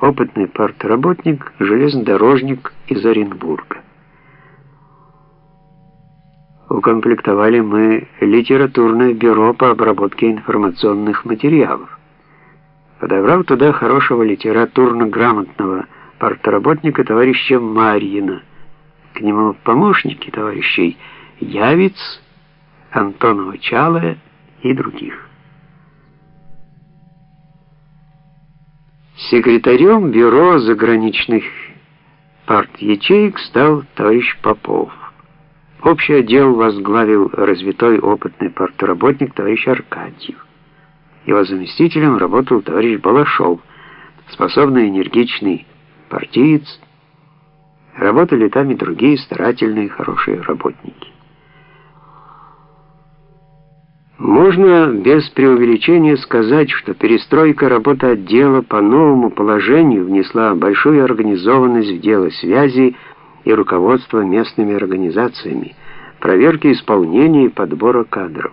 опытный партработник, железнодорожник из Оренбурга. Укомплектовали мы литературное бюро по обработке информационных материалов. Подобрал туда хорошего литературно-грамотного партработника товарища Марьина, к нему помощники товарищей Явиц, Антонова Чалая и других. Секретарем бюро заграничных парт-ячеек стал товарищ Попов. Общий отдел возглавил развитой опытный партработник товарищ Аркадьев. Его заместителем работал товарищ Балашов, способный энергичный партиец. Работали там и другие старательные хорошие работники. Можно без преувеличения сказать, что перестройка работы отдела по новому положению внесла большую организованность в дело связи и руководство местными организациями, проверки исполнения и подбора кадров.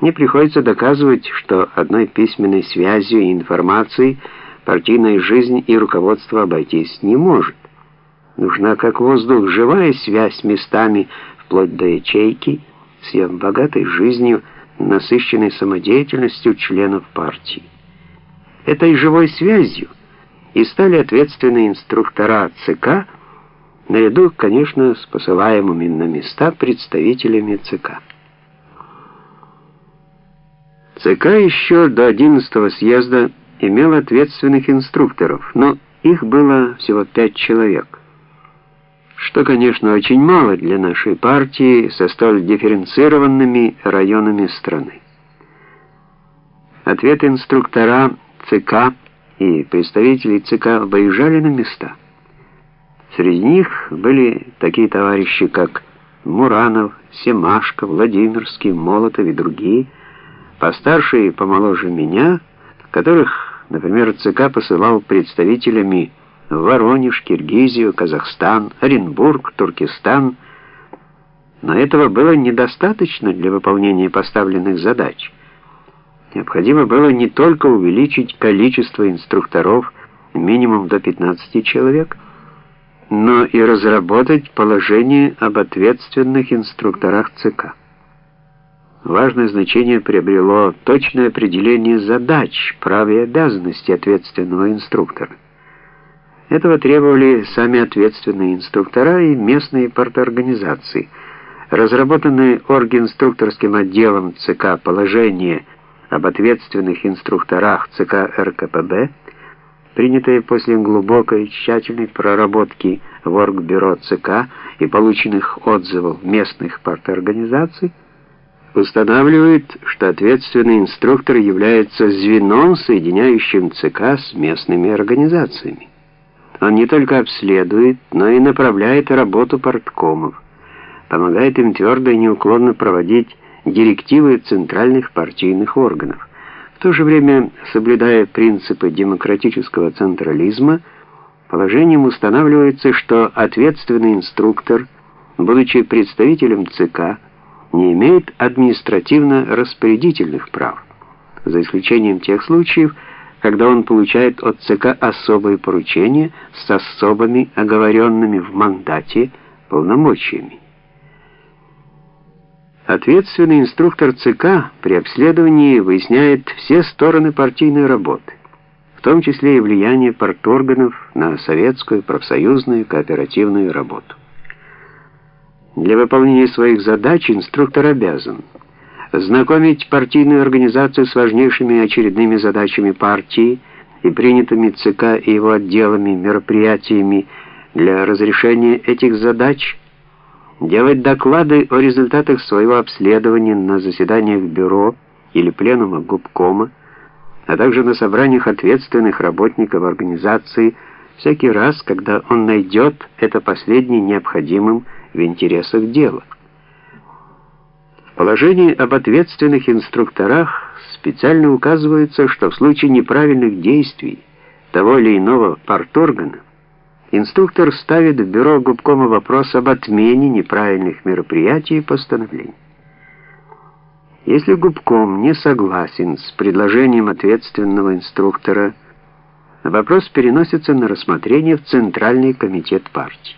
Не приходится доказывать, что одной письменной связью и информацией партийная жизнь и руководство обойтись не может. Нужна как воздух живая связь местами, вплоть до ячейки, с ее богатой жизнью, насыщенной самодеятельностью членов партии. Этой живой связью и стали ответственные инструктора ЦК, наряду, конечно, с посылаемыми на места представителями ЦК. ЦК еще до 11 съезда имел ответственных инструкторов, но их было всего пять человек что, конечно, очень мало для нашей партии со столь дифференцированными районами страны. Ответ инструктора ЦК и представителей ЦК выезжали на места. Среди них были такие товарищи, как Муранов, Семашко, Владимирский, Молотов и другие, постарше и помоложе меня, которых, например, ЦК посылал представителями Воронеж, Киргизию, Казахстан, Оренбург, Туркестан. Но этого было недостаточно для выполнения поставленных задач. Необходимо было не только увеличить количество инструкторов минимум до 15 человек, но и разработать положение об ответственных инструкторах ЦК. Важное значение приобрело точное определение задач, прав и обязанностей ответственного инструктора. Этого требовали сами ответственные инструктора и местные парторганизации. Разработанное оргинструкторским отделом ЦК положение об ответственных инструкторах ЦК РКПБ, принятое после глубокой тщательной проработки в Оргбюро ЦК и полученных отзывов местных парторганизаций, устанавливает, что ответственный инструктор является звеном, соединяющим ЦК с местными организациями. Он не только обследует, но и направляет работу парткомов, помогает им твердо и неуклонно проводить директивы центральных партийных органов. В то же время, соблюдая принципы демократического централизма, положением устанавливается, что ответственный инструктор, будучи представителем ЦК, не имеет административно-распорядительных прав, за исключением тех случаев, когда он получает от ЦК особые поручения с особыми оговоренными в мандате полномочиями. Ответственный инструктор ЦК при обследовании выясняет все стороны партийной работы, в том числе и влияние парторганов на советскую, профсоюзную, кооперативную работу. Для выполнения своих задач инструктор обязан знакомить партийную организацию с важнейшими очередными задачами партии и принятыми ЦК и его отделами мероприятиями для разрешения этих задач, делать доклады о результатах своего обследования на заседаниях бюро или пленума губкома, а также на собраниях ответственных работников организации всякий раз, когда он найдет это последнее необходимым в интересах дела. Положении об ответственных инструкторах специально указывается, что в случае неправильных действий того или иного парторгана инструктор ставит в бюро губкома вопрос об отмене неправильных мероприятий и постановлений. Если губком не согласен с предложением ответственного инструктора Вопрос переносится на рассмотрение в Центральный комитет партии.